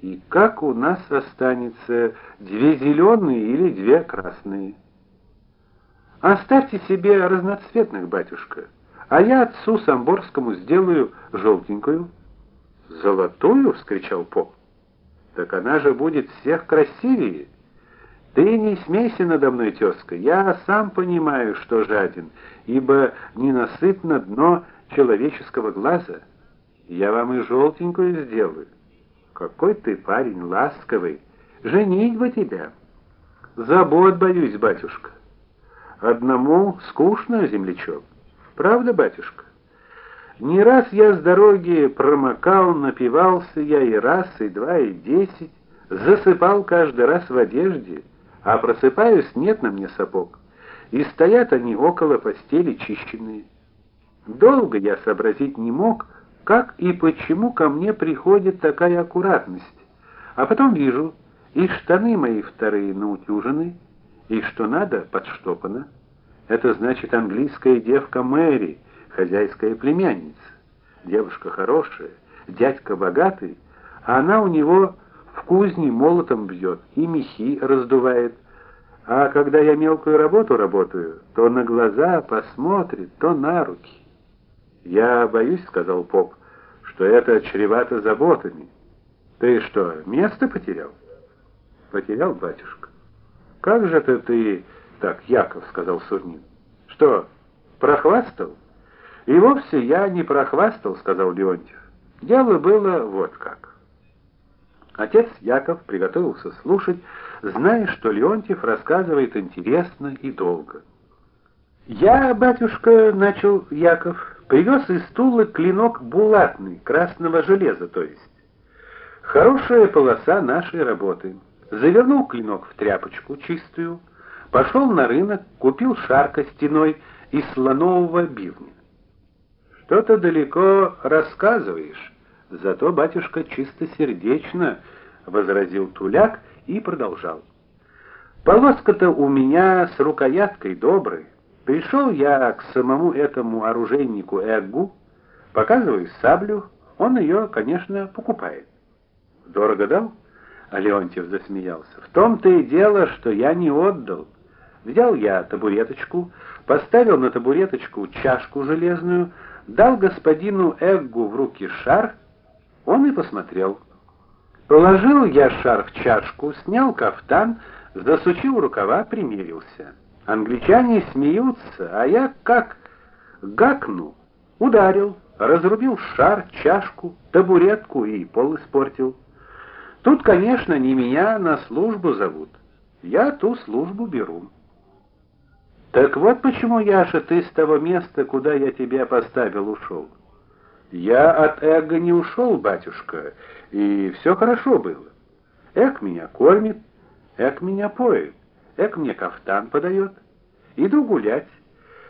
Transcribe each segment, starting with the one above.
И как у нас останется две зеленые или две красные? Оставьте себе разноцветных, батюшка, а я отцу Самборскому сделаю желтенькую. Золотую, вскричал поп. Так она же будет всех красивее. Ты не смейся надо мной, тезка, я сам понимаю, что жаден, ибо ненасытно дно человеческого глаза. Я вам и желтенькую сделаю. Какой ты парень ласковый, женить бы тебя. Забот боюсь, батюшка. Одному скучно, землячок. Правда, батюшка? Не раз я с дороги промокал, напивался я и раз, и два, и десять, засыпал каждый раз в одежде, а просыпаюсь, нет на мне сапог, и стоят они около постели чищенные. Долго я сообразить не мог, как и почему ко мне приходит такая аккуратность. А потом вижу, и штаны мои вторые наутюжены, и что надо подштопано. Это значит английская девка Мэри, хозяйская племянница. Девушка хорошая, дядька богатый, а она у него в кузне молотом бьет и мехи раздувает. А когда я мелкую работу работаю, то на глаза посмотрит, то на руки. Я боюсь, сказал поп, что это чревато заботами. Ты что, место потерял? Потерял, батюшка. Как же это ты так, Яков, сказал Сурнин. Что, прохвастал? И вовсе я не прохвастал, сказал Леонтьев. Дело было вот как. Отец Яков приготовился слушать, зная, что Леонтьев рассказывает интересно и долго. Я, батюшка, начал Яков, привез из Тулы клинок булатный, красного железа, то есть. Хорошая полоса нашей работы. Завернул клинок в тряпочку чистую, пошел на рынок, купил шар костяной из слонового бивня. Что-то далеко рассказываешь, зато батюшка чистосердечно возразил Туляк и продолжал. Полоска-то у меня с рукояткой доброй. Пришел я к самому этому оружейнику Эггу, показываю саблю, он ее, конечно, покупает. Дорого дал? А Леонтьев засмеялся. В том-то и дело, что я не отдал. Взял я табуреточку, поставил на табуреточку чашку железную, дал господину Эггу в руки шар, он и посмотрел. Положил я шар в чашку, снял кафтан, засучил рукава, примерился. Англичане смеются, а я как гакну, ударил, разрубил шар, чашку, табуретку и пол испортил. Тут, конечно, не меня на службу зовут. Я ту службу беру. Так вот почему, Яша, ты с того места, куда я тебя поставил, ушел. Я от эго не ушел, батюшка, и все хорошо было. Эк меня кормит, эк меня поет. Эк мне кафтан подает. Иду гулять.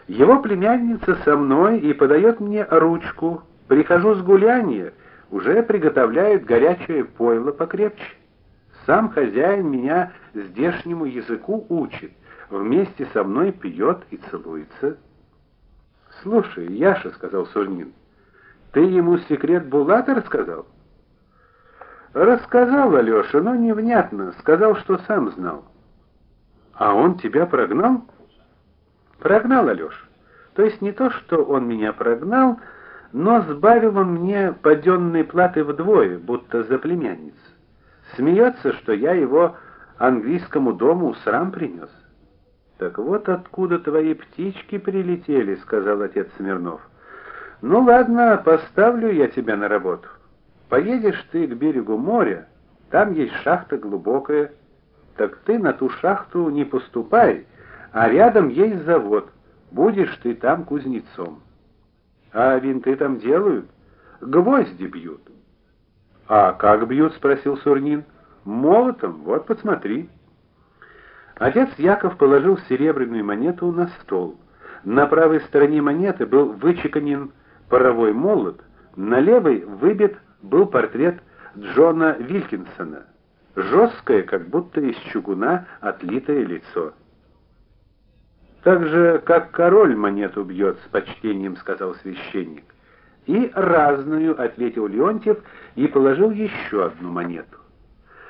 Его племянница со мной и подает мне ручку. Прихожу с гуляния, уже приготовляет горячее пойло покрепче. Сам хозяин меня здешнему языку учит, вместе со мной пьет и целуется. Слушай, Яша, сказал Сурнин. Ты ему секрет Булата рассказал? Рассказал Алёша, но невнятно, сказал, что сам знал. А он тебя прогнал? Прогнал Алёша. То есть не то, что он меня прогнал, но сбавил он мне паденной платы вдвое, будто за племянницу. Смеется, что я его английскому дому срам принес. Так вот откуда твои птички прилетели, сказал отец Смирнов. Ну ладно, поставлю я тебя на работу. Поедешь ты к берегу моря, там есть шахта глубокая. Так ты на ту шахту не поступай, а рядом есть завод. Будешь ты там кузнецом. А винты там делают, гвозди бьют. А как бьют, спросил Сурнин. Молотом, вот посмотри. Отец Яков положил серебряную монету на стол. На правой стороне монеты был вычеканен паровой молот, на левой выбит был портрет Джона Вилкинсона. Жесткое, как будто из чугуна отлитое лицо. Так же, как король монету бьет с почтением, сказал священник. И разную, ответил Леонтьев и положил еще одну монету.